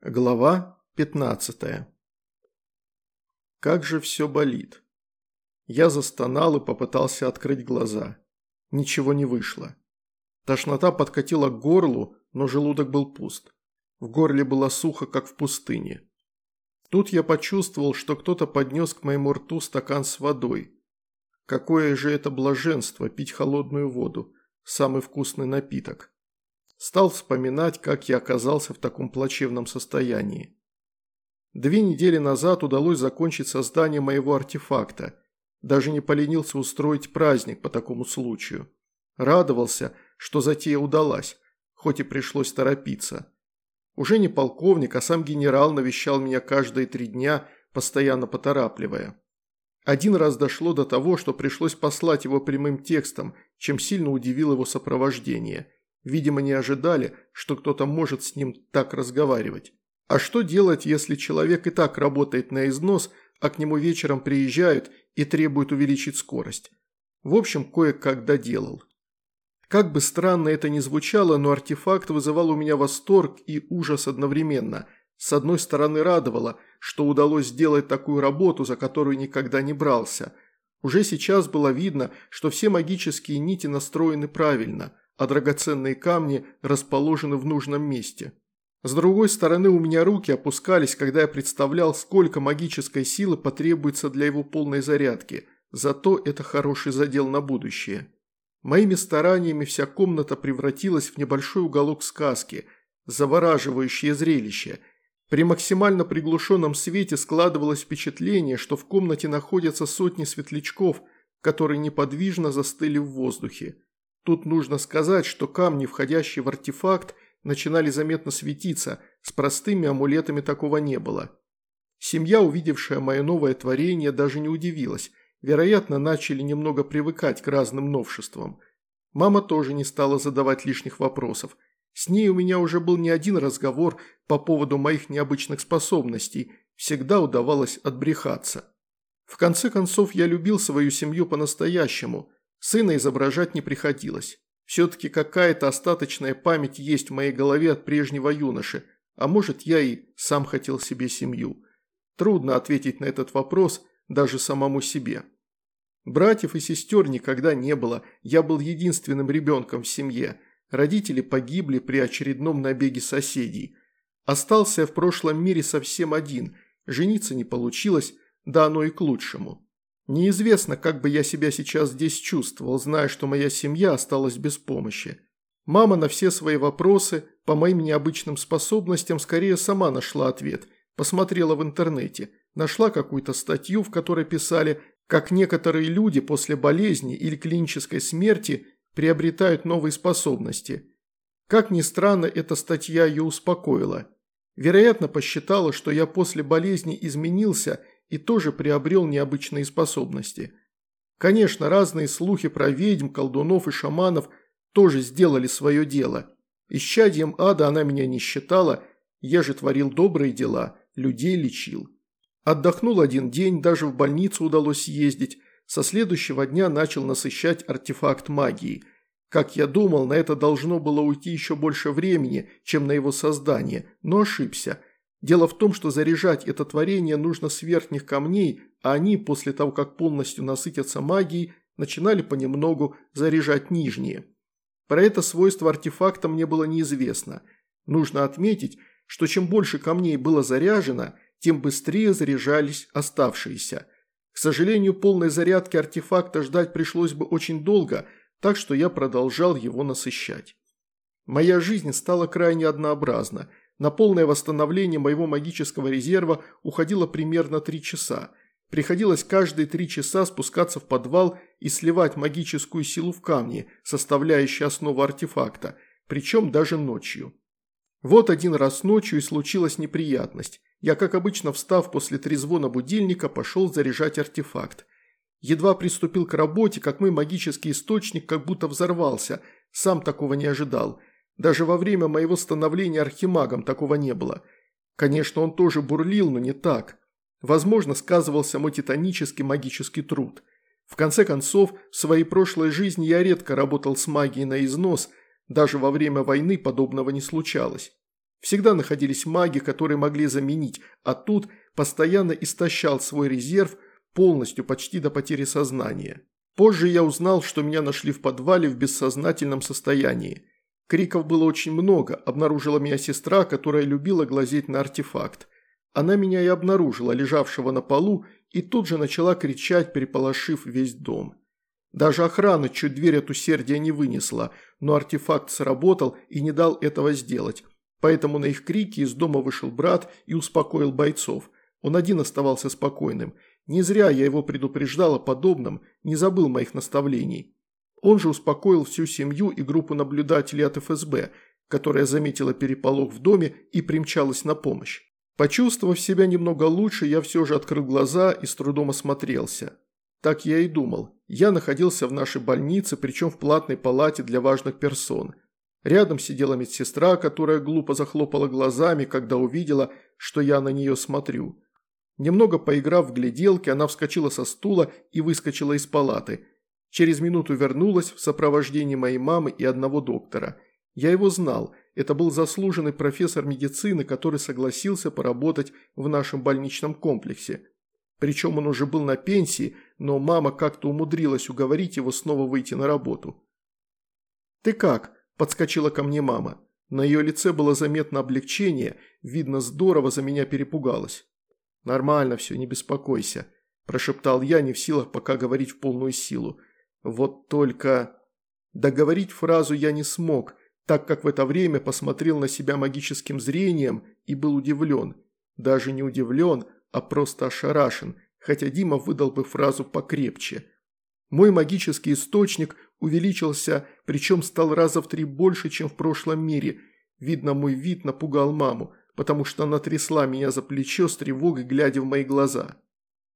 Глава 15 Как же все болит. Я застонал и попытался открыть глаза. Ничего не вышло. Тошнота подкатила к горлу, но желудок был пуст. В горле было сухо, как в пустыне. Тут я почувствовал, что кто-то поднес к моему рту стакан с водой. Какое же это блаженство пить холодную воду, самый вкусный напиток. Стал вспоминать, как я оказался в таком плачевном состоянии. Две недели назад удалось закончить создание моего артефакта. Даже не поленился устроить праздник по такому случаю. Радовался, что затея удалась, хоть и пришлось торопиться. Уже не полковник, а сам генерал навещал меня каждые три дня, постоянно поторапливая. Один раз дошло до того, что пришлось послать его прямым текстом, чем сильно удивил его сопровождение – Видимо, не ожидали, что кто-то может с ним так разговаривать. А что делать, если человек и так работает на износ, а к нему вечером приезжают и требуют увеличить скорость? В общем, кое-как доделал. Как бы странно это ни звучало, но артефакт вызывал у меня восторг и ужас одновременно. С одной стороны радовало, что удалось сделать такую работу, за которую никогда не брался. Уже сейчас было видно, что все магические нити настроены правильно – а драгоценные камни расположены в нужном месте. С другой стороны, у меня руки опускались, когда я представлял, сколько магической силы потребуется для его полной зарядки, зато это хороший задел на будущее. Моими стараниями вся комната превратилась в небольшой уголок сказки, завораживающее зрелище. При максимально приглушенном свете складывалось впечатление, что в комнате находятся сотни светлячков, которые неподвижно застыли в воздухе. Тут нужно сказать, что камни, входящие в артефакт, начинали заметно светиться, с простыми амулетами такого не было. Семья, увидевшая мое новое творение, даже не удивилась. Вероятно, начали немного привыкать к разным новшествам. Мама тоже не стала задавать лишних вопросов. С ней у меня уже был не один разговор по поводу моих необычных способностей, всегда удавалось отбрехаться. В конце концов, я любил свою семью по-настоящему – Сына изображать не приходилось. Все-таки какая-то остаточная память есть в моей голове от прежнего юноши, а может я и сам хотел себе семью. Трудно ответить на этот вопрос даже самому себе. Братьев и сестер никогда не было, я был единственным ребенком в семье. Родители погибли при очередном набеге соседей. Остался в прошлом мире совсем один, жениться не получилось, да оно и к лучшему. Неизвестно, как бы я себя сейчас здесь чувствовал, зная, что моя семья осталась без помощи. Мама на все свои вопросы по моим необычным способностям скорее сама нашла ответ. Посмотрела в интернете, нашла какую-то статью, в которой писали, как некоторые люди после болезни или клинической смерти приобретают новые способности. Как ни странно, эта статья ее успокоила. Вероятно, посчитала, что я после болезни изменился – и тоже приобрел необычные способности. Конечно, разные слухи про ведьм, колдунов и шаманов тоже сделали свое дело. Исчадием ада она меня не считала, я же творил добрые дела, людей лечил. Отдохнул один день, даже в больницу удалось съездить, со следующего дня начал насыщать артефакт магии. Как я думал, на это должно было уйти еще больше времени, чем на его создание, но ошибся – Дело в том, что заряжать это творение нужно с верхних камней, а они, после того, как полностью насытятся магией, начинали понемногу заряжать нижние. Про это свойство артефакта мне было неизвестно. Нужно отметить, что чем больше камней было заряжено, тем быстрее заряжались оставшиеся. К сожалению, полной зарядки артефакта ждать пришлось бы очень долго, так что я продолжал его насыщать. Моя жизнь стала крайне однообразна – на полное восстановление моего магического резерва уходило примерно три часа. Приходилось каждые три часа спускаться в подвал и сливать магическую силу в камни, составляющие основу артефакта, причем даже ночью. Вот один раз ночью и случилась неприятность. Я, как обычно, встав после трезвона будильника, пошел заряжать артефакт. Едва приступил к работе, как мой магический источник как будто взорвался, сам такого не ожидал – даже во время моего становления архимагом такого не было. Конечно, он тоже бурлил, но не так. Возможно, сказывался мой титанический магический труд. В конце концов, в своей прошлой жизни я редко работал с магией на износ, даже во время войны подобного не случалось. Всегда находились маги, которые могли заменить, а тут постоянно истощал свой резерв полностью, почти до потери сознания. Позже я узнал, что меня нашли в подвале в бессознательном состоянии. Криков было очень много, обнаружила меня сестра, которая любила глазеть на артефакт. Она меня и обнаружила, лежавшего на полу, и тут же начала кричать, переполошив весь дом. Даже охрана чуть дверь от усердия не вынесла, но артефакт сработал и не дал этого сделать. Поэтому на их крики из дома вышел брат и успокоил бойцов. Он один оставался спокойным. Не зря я его предупреждал о подобном, не забыл моих наставлений. Он же успокоил всю семью и группу наблюдателей от ФСБ, которая заметила переполох в доме и примчалась на помощь. Почувствовав себя немного лучше, я все же открыл глаза и с трудом осмотрелся. Так я и думал. Я находился в нашей больнице, причем в платной палате для важных персон. Рядом сидела медсестра, которая глупо захлопала глазами, когда увидела, что я на нее смотрю. Немного поиграв в гляделки, она вскочила со стула и выскочила из палаты. Через минуту вернулась в сопровождении моей мамы и одного доктора. Я его знал, это был заслуженный профессор медицины, который согласился поработать в нашем больничном комплексе. Причем он уже был на пенсии, но мама как-то умудрилась уговорить его снова выйти на работу. «Ты как?» – подскочила ко мне мама. На ее лице было заметно облегчение, видно, здорово за меня перепугалась. «Нормально все, не беспокойся», – прошептал я, не в силах пока говорить в полную силу. «Вот только...» Договорить фразу я не смог, так как в это время посмотрел на себя магическим зрением и был удивлен. Даже не удивлен, а просто ошарашен, хотя Дима выдал бы фразу покрепче. Мой магический источник увеличился, причем стал раза в три больше, чем в прошлом мире. Видно, мой вид напугал маму, потому что она трясла меня за плечо с тревогой, глядя в мои глаза.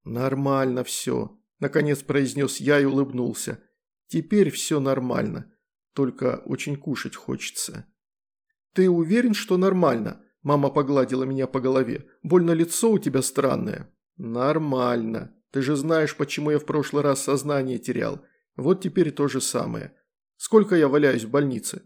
«Нормально все», – наконец произнес я и улыбнулся. «Теперь все нормально, только очень кушать хочется». «Ты уверен, что нормально?» Мама погладила меня по голове. «Больно лицо у тебя странное». «Нормально. Ты же знаешь, почему я в прошлый раз сознание терял. Вот теперь то же самое. Сколько я валяюсь в больнице?»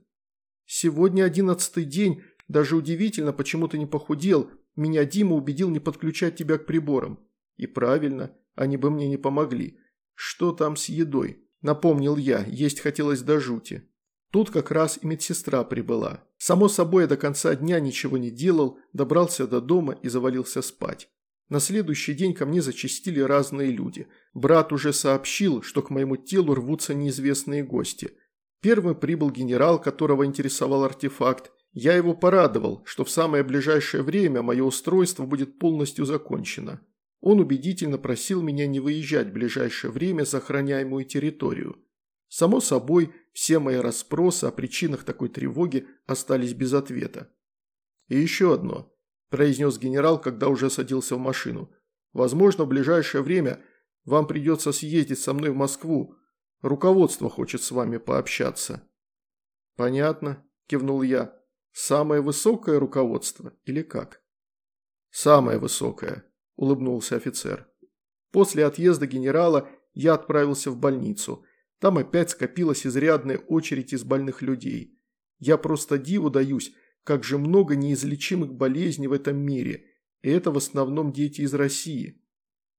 «Сегодня одиннадцатый день. Даже удивительно, почему ты не похудел. Меня Дима убедил не подключать тебя к приборам». «И правильно. Они бы мне не помогли. Что там с едой?» Напомнил я. Есть хотелось до жути. Тут как раз и медсестра прибыла. Само собой, я до конца дня ничего не делал, добрался до дома и завалился спать. На следующий день ко мне зачастили разные люди. Брат уже сообщил, что к моему телу рвутся неизвестные гости. Первым прибыл генерал, которого интересовал артефакт. Я его порадовал, что в самое ближайшее время мое устройство будет полностью закончено. Он убедительно просил меня не выезжать в ближайшее время за охраняемую территорию. Само собой, все мои расспросы о причинах такой тревоги остались без ответа. «И еще одно», – произнес генерал, когда уже садился в машину. «Возможно, в ближайшее время вам придется съездить со мной в Москву. Руководство хочет с вами пообщаться». «Понятно», – кивнул я. «Самое высокое руководство или как?» «Самое высокое», – улыбнулся офицер. После отъезда генерала я отправился в больницу – там опять скопилась изрядная очередь из больных людей. Я просто диву даюсь, как же много неизлечимых болезней в этом мире, и это в основном дети из России.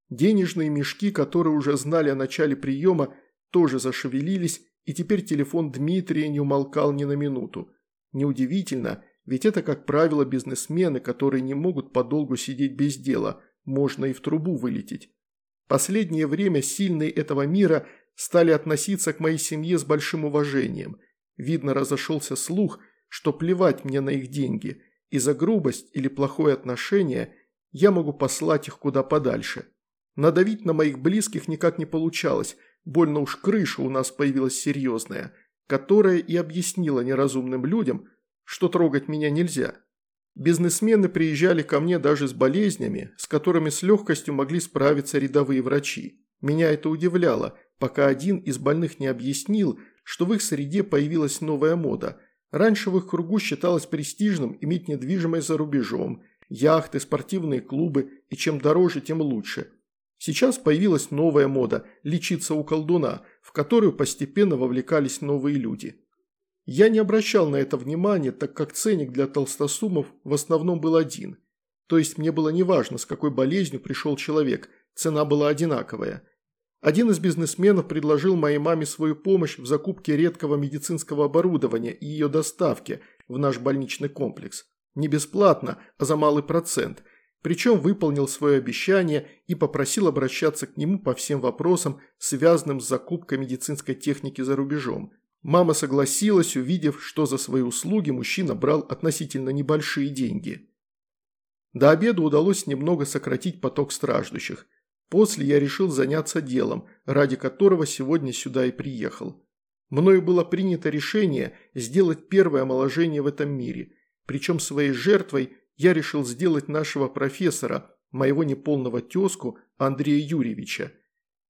Денежные мешки, которые уже знали о начале приема, тоже зашевелились, и теперь телефон Дмитрия не умолкал ни на минуту. Неудивительно, ведь это, как правило, бизнесмены, которые не могут подолгу сидеть без дела, можно и в трубу вылететь. Последнее время сильные этого мира стали относиться к моей семье с большим уважением. Видно, разошелся слух, что плевать мне на их деньги, и за грубость или плохое отношение я могу послать их куда подальше. Надавить на моих близких никак не получалось, больно уж крыша у нас появилась серьезная, которая и объяснила неразумным людям, что трогать меня нельзя. Бизнесмены приезжали ко мне даже с болезнями, с которыми с легкостью могли справиться рядовые врачи. Меня это удивляло – пока один из больных не объяснил, что в их среде появилась новая мода. Раньше в их кругу считалось престижным иметь недвижимость за рубежом, яхты, спортивные клубы, и чем дороже, тем лучше. Сейчас появилась новая мода – лечиться у колдуна, в которую постепенно вовлекались новые люди. Я не обращал на это внимания, так как ценник для толстосумов в основном был один. То есть мне было неважно, с какой болезнью пришел человек, цена была одинаковая. Один из бизнесменов предложил моей маме свою помощь в закупке редкого медицинского оборудования и ее доставке в наш больничный комплекс. Не бесплатно, а за малый процент. Причем выполнил свое обещание и попросил обращаться к нему по всем вопросам, связанным с закупкой медицинской техники за рубежом. Мама согласилась, увидев, что за свои услуги мужчина брал относительно небольшие деньги. До обеда удалось немного сократить поток страждущих. После я решил заняться делом, ради которого сегодня сюда и приехал. Мною было принято решение сделать первое омоложение в этом мире, причем своей жертвой я решил сделать нашего профессора, моего неполного тезку Андрея Юрьевича.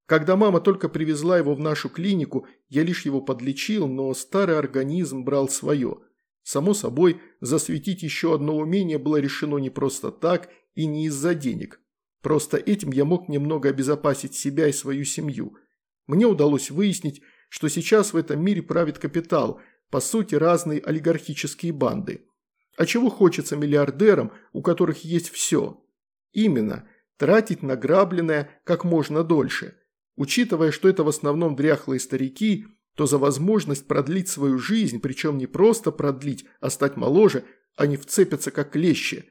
Когда мама только привезла его в нашу клинику, я лишь его подлечил, но старый организм брал свое. Само собой, засветить еще одно умение было решено не просто так и не из-за денег. Просто этим я мог немного обезопасить себя и свою семью. Мне удалось выяснить, что сейчас в этом мире правит капитал, по сути разные олигархические банды. А чего хочется миллиардерам, у которых есть все? Именно, тратить награбленное как можно дольше – Учитывая, что это в основном дряхлые старики, то за возможность продлить свою жизнь, причем не просто продлить, а стать моложе, они вцепятся как клещи.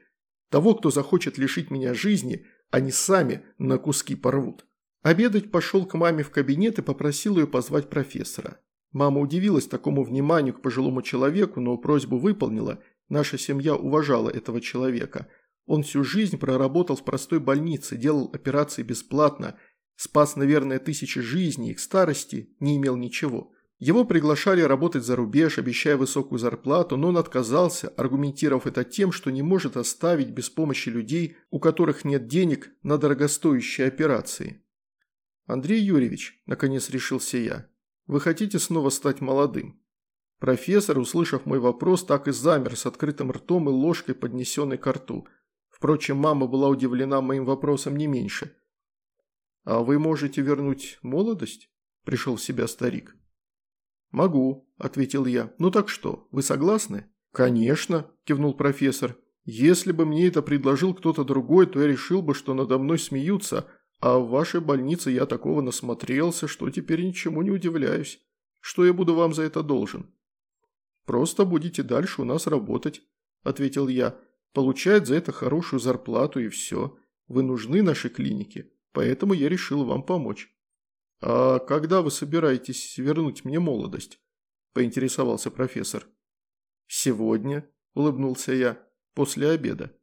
Того, кто захочет лишить меня жизни, они сами на куски порвут. Обедать пошел к маме в кабинет и попросил ее позвать профессора. Мама удивилась такому вниманию к пожилому человеку, но просьбу выполнила. Наша семья уважала этого человека. Он всю жизнь проработал в простой больнице, делал операции бесплатно – Спас, наверное, тысячи жизней, к старости не имел ничего. Его приглашали работать за рубеж, обещая высокую зарплату, но он отказался, аргументировав это тем, что не может оставить без помощи людей, у которых нет денег на дорогостоящие операции. «Андрей Юрьевич», – наконец решился я, – «вы хотите снова стать молодым?» Профессор, услышав мой вопрос, так и замер с открытым ртом и ложкой, поднесенной к рту. Впрочем, мама была удивлена моим вопросом не меньше – «А вы можете вернуть молодость?» – пришел в себя старик. «Могу», – ответил я. «Ну так что, вы согласны?» «Конечно», – кивнул профессор. «Если бы мне это предложил кто-то другой, то я решил бы, что надо мной смеются, а в вашей больнице я такого насмотрелся, что теперь ничему не удивляюсь. Что я буду вам за это должен?» «Просто будете дальше у нас работать», – ответил я. «Получать за это хорошую зарплату и все. Вы нужны нашей клинике поэтому я решил вам помочь. А когда вы собираетесь вернуть мне молодость?» – поинтересовался профессор. «Сегодня», – улыбнулся я, – «после обеда».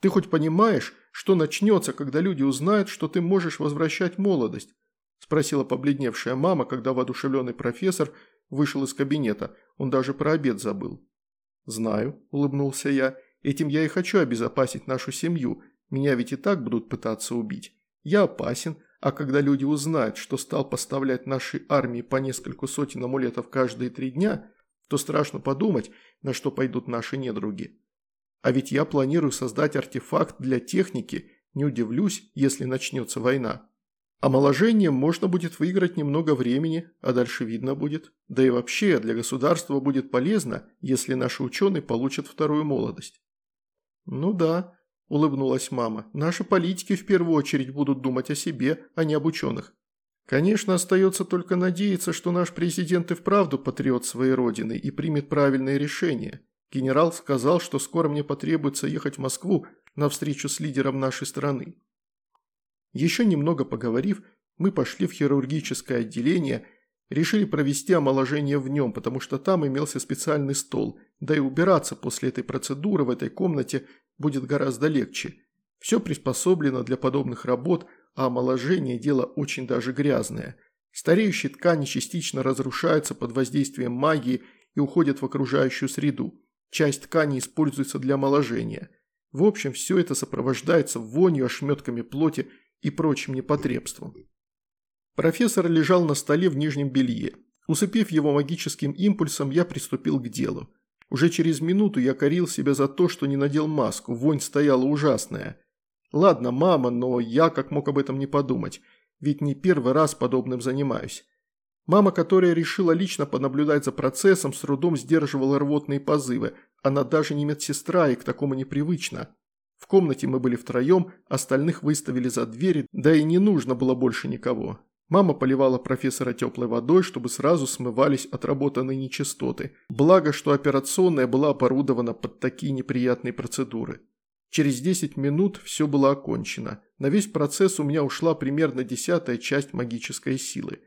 «Ты хоть понимаешь, что начнется, когда люди узнают, что ты можешь возвращать молодость?» – спросила побледневшая мама, когда воодушевленный профессор вышел из кабинета. Он даже про обед забыл. «Знаю», – улыбнулся я, – «этим я и хочу обезопасить нашу семью. Меня ведь и так будут пытаться убить». Я опасен, а когда люди узнают, что стал поставлять нашей армии по нескольку сотен амулетов каждые три дня, то страшно подумать, на что пойдут наши недруги. А ведь я планирую создать артефакт для техники, не удивлюсь, если начнется война. Омоложением можно будет выиграть немного времени, а дальше видно будет. Да и вообще для государства будет полезно, если наши ученые получат вторую молодость. Ну да, – улыбнулась мама. «Наши политики в первую очередь будут думать о себе, а не об ученых. Конечно, остается только надеяться, что наш президент и вправду патриот своей родины и примет правильное решение. Генерал сказал, что скоро мне потребуется ехать в Москву на встречу с лидером нашей страны». Еще немного поговорив, мы пошли в хирургическое отделение, решили провести омоложение в нем, потому что там имелся специальный стол, да и убираться после этой процедуры в этой комнате будет гораздо легче. Все приспособлено для подобных работ, а омоложение – дело очень даже грязное. Стареющие ткани частично разрушаются под воздействием магии и уходят в окружающую среду. Часть ткани используется для омоложения. В общем, все это сопровождается вонью, ошметками плоти и прочим непотребством. Профессор лежал на столе в нижнем белье. Усыпив его магическим импульсом, я приступил к делу. Уже через минуту я корил себя за то, что не надел маску, вонь стояла ужасная. Ладно, мама, но я как мог об этом не подумать, ведь не первый раз подобным занимаюсь. Мама, которая решила лично понаблюдать за процессом, с трудом сдерживала рвотные позывы. Она даже не медсестра и к такому непривычна. В комнате мы были втроем, остальных выставили за двери, да и не нужно было больше никого. Мама поливала профессора теплой водой, чтобы сразу смывались отработанные нечистоты. Благо, что операционная была оборудована под такие неприятные процедуры. Через 10 минут все было окончено. На весь процесс у меня ушла примерно десятая часть магической силы.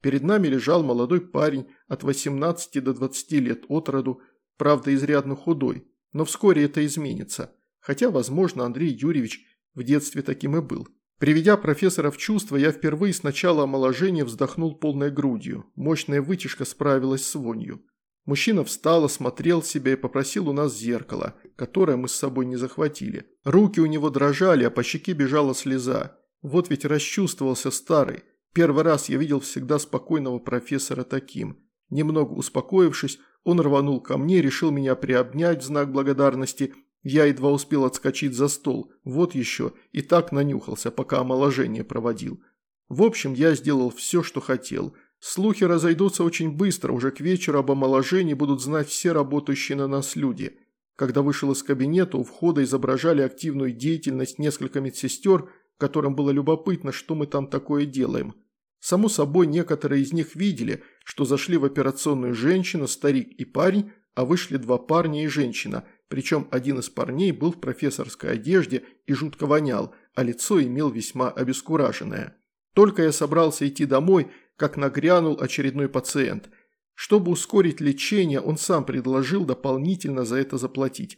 Перед нами лежал молодой парень от 18 до 20 лет от роду, правда изрядно худой, но вскоре это изменится. Хотя, возможно, Андрей Юрьевич в детстве таким и был. Приведя профессора в чувство, я впервые с начала омоложения вздохнул полной грудью. Мощная вытяжка справилась с вонью. Мужчина встал, осмотрел себя и попросил у нас зеркало, которое мы с собой не захватили. Руки у него дрожали, а по щеке бежала слеза. Вот ведь расчувствовался старый. Первый раз я видел всегда спокойного профессора таким. Немного успокоившись, он рванул ко мне, решил меня приобнять в знак благодарности я едва успел отскочить за стол, вот еще, и так нанюхался, пока омоложение проводил. В общем, я сделал все, что хотел. Слухи разойдутся очень быстро, уже к вечеру об омоложении будут знать все работающие на нас люди. Когда вышел из кабинета, у входа изображали активную деятельность несколько медсестер, которым было любопытно, что мы там такое делаем. Само собой, некоторые из них видели, что зашли в операционную женщина, старик и парень, а вышли два парня и женщина – причем один из парней был в профессорской одежде и жутко вонял, а лицо имел весьма обескураженное. Только я собрался идти домой, как нагрянул очередной пациент. Чтобы ускорить лечение, он сам предложил дополнительно за это заплатить.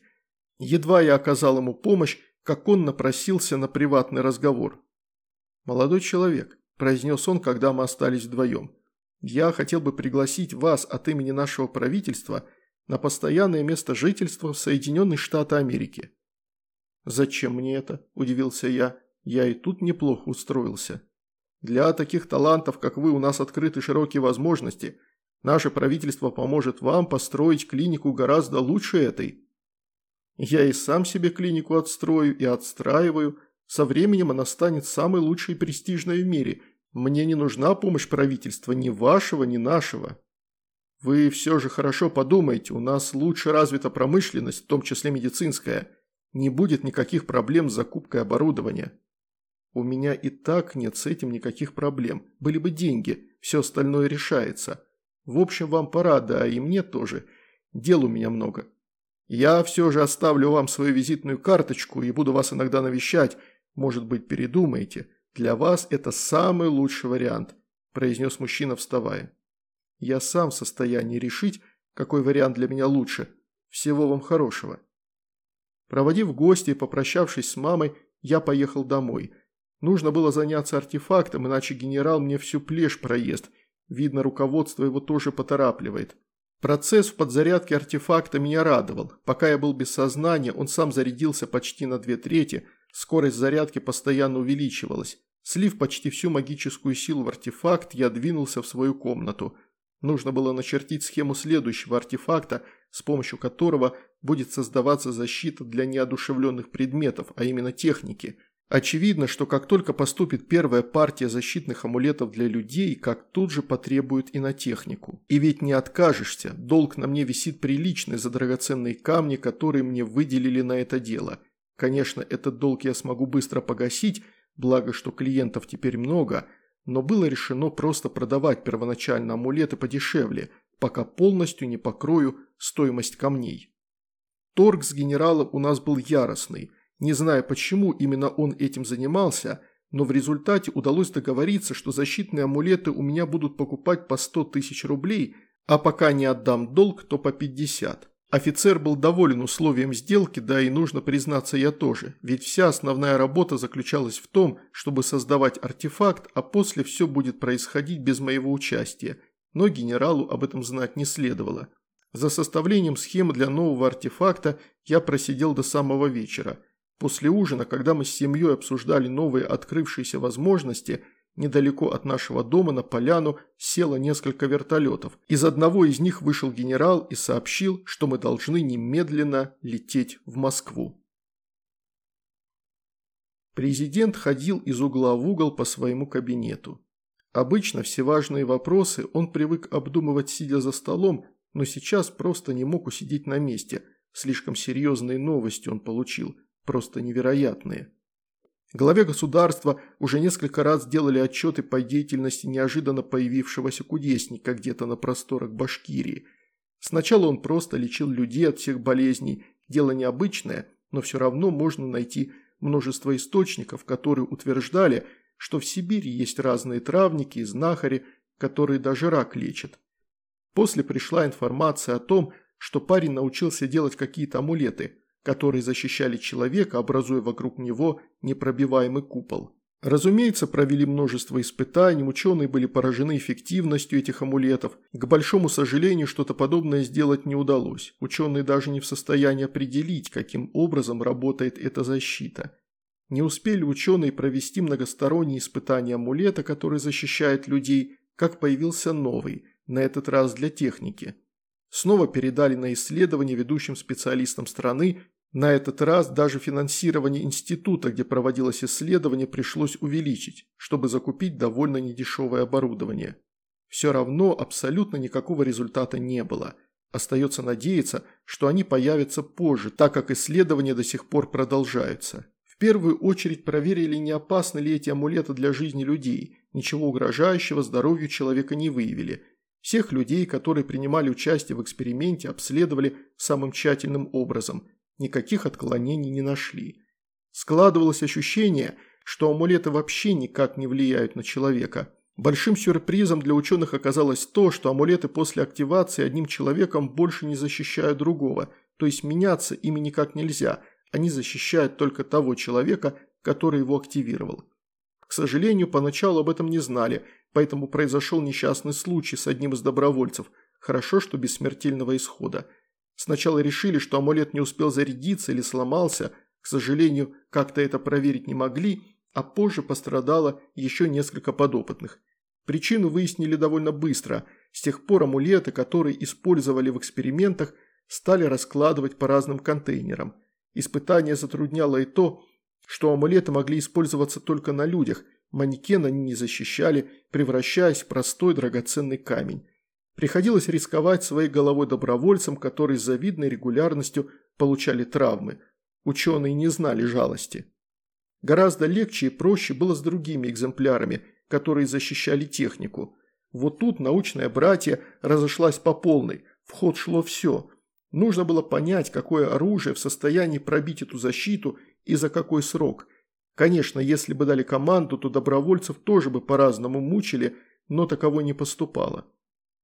Едва я оказал ему помощь, как он напросился на приватный разговор. «Молодой человек», – произнес он, когда мы остались вдвоем, – «я хотел бы пригласить вас от имени нашего правительства – на постоянное место жительства в Соединенные Штаты Америки. «Зачем мне это?» – удивился я. «Я и тут неплохо устроился. Для таких талантов, как вы, у нас открыты широкие возможности. Наше правительство поможет вам построить клинику гораздо лучше этой». «Я и сам себе клинику отстрою и отстраиваю. Со временем она станет самой лучшей и престижной в мире. Мне не нужна помощь правительства ни вашего, ни нашего». Вы все же хорошо подумайте, у нас лучше развита промышленность, в том числе медицинская. Не будет никаких проблем с закупкой оборудования. У меня и так нет с этим никаких проблем. Были бы деньги, все остальное решается. В общем, вам пора, да и мне тоже. Дел у меня много. Я все же оставлю вам свою визитную карточку и буду вас иногда навещать. Может быть, передумаете. Для вас это самый лучший вариант», – произнес мужчина, вставая. Я сам в состоянии решить, какой вариант для меня лучше. Всего вам хорошего. Проводив гости и попрощавшись с мамой, я поехал домой. Нужно было заняться артефактом, иначе генерал мне всю плешь проест. Видно, руководство его тоже поторапливает. Процесс в подзарядке артефакта меня радовал. Пока я был без сознания, он сам зарядился почти на две трети, скорость зарядки постоянно увеличивалась. Слив почти всю магическую силу в артефакт, я двинулся в свою комнату – Нужно было начертить схему следующего артефакта, с помощью которого будет создаваться защита для неодушевленных предметов, а именно техники. Очевидно, что как только поступит первая партия защитных амулетов для людей, как тут же потребуют и на технику. И ведь не откажешься, долг на мне висит приличный за драгоценные камни, которые мне выделили на это дело. Конечно, этот долг я смогу быстро погасить, благо что клиентов теперь много – но было решено просто продавать первоначально амулеты подешевле, пока полностью не покрою стоимость камней. Торг с генералом у нас был яростный. Не знаю, почему именно он этим занимался, но в результате удалось договориться, что защитные амулеты у меня будут покупать по 100 тысяч рублей, а пока не отдам долг, то по 50. Офицер был доволен условием сделки, да и нужно признаться я тоже, ведь вся основная работа заключалась в том, чтобы создавать артефакт, а после все будет происходить без моего участия, но генералу об этом знать не следовало. За составлением схемы для нового артефакта я просидел до самого вечера. После ужина, когда мы с семьей обсуждали новые открывшиеся возможности – Недалеко от нашего дома на поляну село несколько вертолетов. Из одного из них вышел генерал и сообщил, что мы должны немедленно лететь в Москву. Президент ходил из угла в угол по своему кабинету. Обычно все важные вопросы он привык обдумывать сидя за столом, но сейчас просто не мог усидеть на месте. Слишком серьезные новости он получил, просто невероятные. Главе государства уже несколько раз делали отчеты по деятельности неожиданно появившегося кудесника где-то на просторах Башкирии. Сначала он просто лечил людей от всех болезней, дело необычное, но все равно можно найти множество источников, которые утверждали, что в Сибири есть разные травники и знахари, которые даже рак лечат. После пришла информация о том, что парень научился делать какие-то амулеты – которые защищали человека, образуя вокруг него непробиваемый купол. Разумеется, провели множество испытаний, ученые были поражены эффективностью этих амулетов. К большому сожалению, что-то подобное сделать не удалось. Ученые даже не в состоянии определить, каким образом работает эта защита. Не успели ученые провести многосторонние испытания амулета, который защищает людей, как появился новый, на этот раз для техники. Снова передали на исследование ведущим специалистам страны на этот раз даже финансирование института, где проводилось исследование, пришлось увеличить, чтобы закупить довольно недешевое оборудование. Все равно абсолютно никакого результата не было. Остается надеяться, что они появятся позже, так как исследования до сих пор продолжаются. В первую очередь проверили, не опасны ли эти амулеты для жизни людей. Ничего угрожающего здоровью человека не выявили. Всех людей, которые принимали участие в эксперименте, обследовали самым тщательным образом – никаких отклонений не нашли. Складывалось ощущение, что амулеты вообще никак не влияют на человека. Большим сюрпризом для ученых оказалось то, что амулеты после активации одним человеком больше не защищают другого, то есть меняться ими никак нельзя, они защищают только того человека, который его активировал. К сожалению, поначалу об этом не знали, поэтому произошел несчастный случай с одним из добровольцев, хорошо, что без смертельного исхода – Сначала решили, что амулет не успел зарядиться или сломался, к сожалению, как-то это проверить не могли, а позже пострадало еще несколько подопытных. Причину выяснили довольно быстро. С тех пор амулеты, которые использовали в экспериментах, стали раскладывать по разным контейнерам. Испытание затрудняло и то, что амулеты могли использоваться только на людях, манекен они не защищали, превращаясь в простой драгоценный камень. Приходилось рисковать своей головой добровольцам, которые с завидной регулярностью получали травмы. Ученые не знали жалости. Гораздо легче и проще было с другими экземплярами, которые защищали технику. Вот тут научное братья разошлась по полной, в ход шло все. Нужно было понять, какое оружие в состоянии пробить эту защиту и за какой срок. Конечно, если бы дали команду, то добровольцев тоже бы по-разному мучили, но таково не поступало.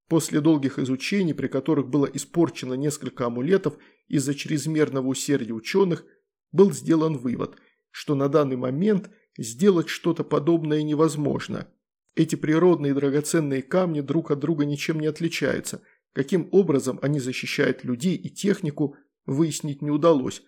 После долгих изучений, при которых было испорчено несколько амулетов из-за чрезмерного усердия ученых, был сделан вывод, что на данный момент сделать что-то подобное невозможно. Эти природные драгоценные камни друг от друга ничем не отличаются. Каким образом они защищают людей и технику, выяснить не удалось.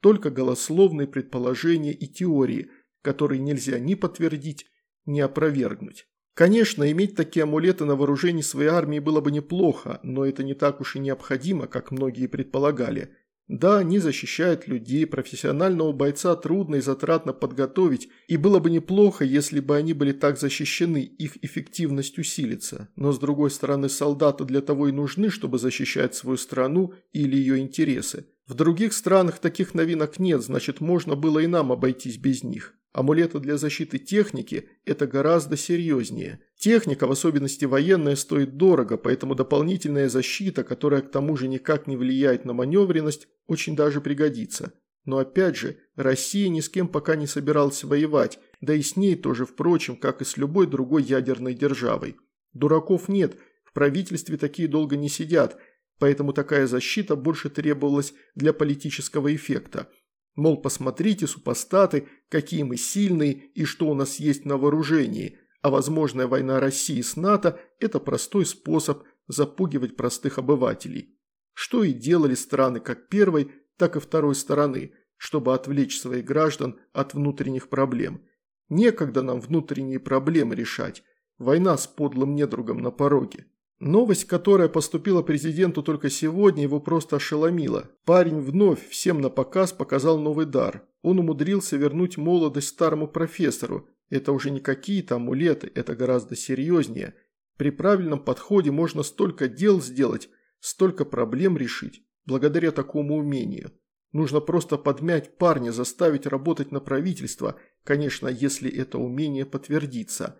Только голословные предположения и теории, которые нельзя ни подтвердить, ни опровергнуть. Конечно, иметь такие амулеты на вооружении своей армии было бы неплохо, но это не так уж и необходимо, как многие предполагали. Да, они защищают людей, профессионального бойца трудно и затратно подготовить, и было бы неплохо, если бы они были так защищены, их эффективность усилится. Но с другой стороны, солдаты для того и нужны, чтобы защищать свою страну или ее интересы. В других странах таких новинок нет, значит можно было и нам обойтись без них. Амулеты для защиты техники – это гораздо серьезнее. Техника, в особенности военная, стоит дорого, поэтому дополнительная защита, которая к тому же никак не влияет на маневренность, очень даже пригодится. Но опять же, Россия ни с кем пока не собиралась воевать, да и с ней тоже, впрочем, как и с любой другой ядерной державой. Дураков нет, в правительстве такие долго не сидят, поэтому такая защита больше требовалась для политического эффекта – Мол, посмотрите, супостаты, какие мы сильные и что у нас есть на вооружении, а возможная война России с НАТО – это простой способ запугивать простых обывателей. Что и делали страны как первой, так и второй стороны, чтобы отвлечь своих граждан от внутренних проблем. Некогда нам внутренние проблемы решать. Война с подлым недругом на пороге. Новость, которая поступила президенту только сегодня, его просто ошеломила. Парень вновь всем на показ показал новый дар. Он умудрился вернуть молодость старому профессору, Это уже не какие-то амулеты, это гораздо серьезнее. При правильном подходе можно столько дел сделать, столько проблем решить, благодаря такому умению. Нужно просто подмять парня, заставить работать на правительство, конечно, если это умение подтвердится.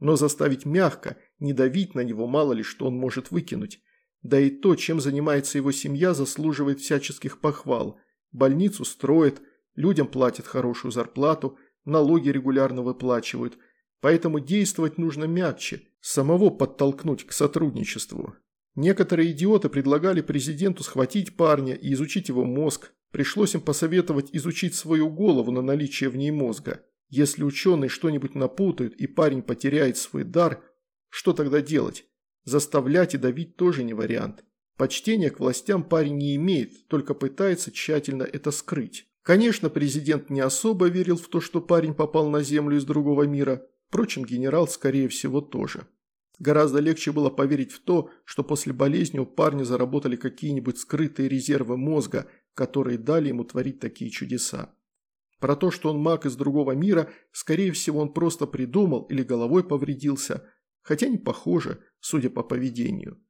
Но заставить мягко, не давить на него, мало ли что он может выкинуть. Да и то, чем занимается его семья, заслуживает всяческих похвал. Больницу строят, людям платят хорошую зарплату, налоги регулярно выплачивают. Поэтому действовать нужно мягче, самого подтолкнуть к сотрудничеству. Некоторые идиоты предлагали президенту схватить парня и изучить его мозг. Пришлось им посоветовать изучить свою голову на наличие в ней мозга. Если ученые что-нибудь напутают и парень потеряет свой дар, что тогда делать? Заставлять и давить тоже не вариант. Почтения к властям парень не имеет, только пытается тщательно это скрыть. Конечно, президент не особо верил в то, что парень попал на землю из другого мира. Впрочем, генерал, скорее всего, тоже. Гораздо легче было поверить в то, что после болезни у парня заработали какие-нибудь скрытые резервы мозга, которые дали ему творить такие чудеса. Про то, что он маг из другого мира, скорее всего, он просто придумал или головой повредился, хотя не похоже, судя по поведению.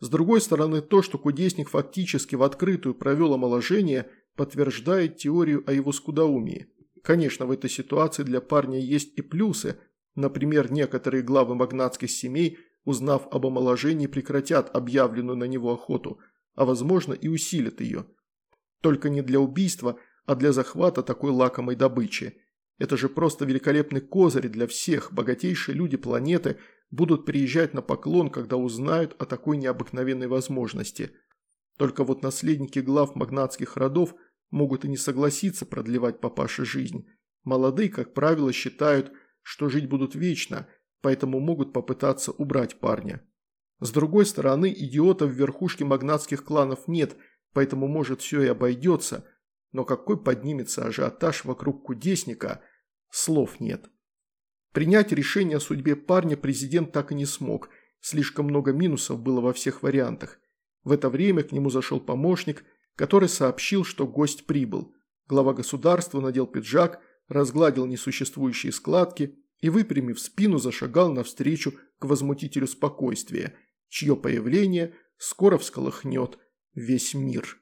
С другой стороны, то, что кудесник фактически в открытую провел омоложение, подтверждает теорию о его скудоумии. Конечно, в этой ситуации для парня есть и плюсы – Например, некоторые главы магнатских семей, узнав об омоложении, прекратят объявленную на него охоту, а возможно и усилят ее. Только не для убийства, а для захвата такой лакомой добычи. Это же просто великолепный козырь для всех, богатейшие люди планеты будут приезжать на поклон, когда узнают о такой необыкновенной возможности. Только вот наследники глав магнатских родов могут и не согласиться продлевать папаше жизнь. Молодые, как правило, считают – что жить будут вечно, поэтому могут попытаться убрать парня. С другой стороны, идиотов в верхушке магнатских кланов нет, поэтому может все и обойдется, но какой поднимется ажиотаж вокруг кудесника, слов нет. Принять решение о судьбе парня президент так и не смог, слишком много минусов было во всех вариантах. В это время к нему зашел помощник, который сообщил, что гость прибыл. Глава государства надел пиджак, разгладил несуществующие складки и, выпрямив спину, зашагал навстречу к возмутителю спокойствия, чье появление скоро всколыхнет весь мир.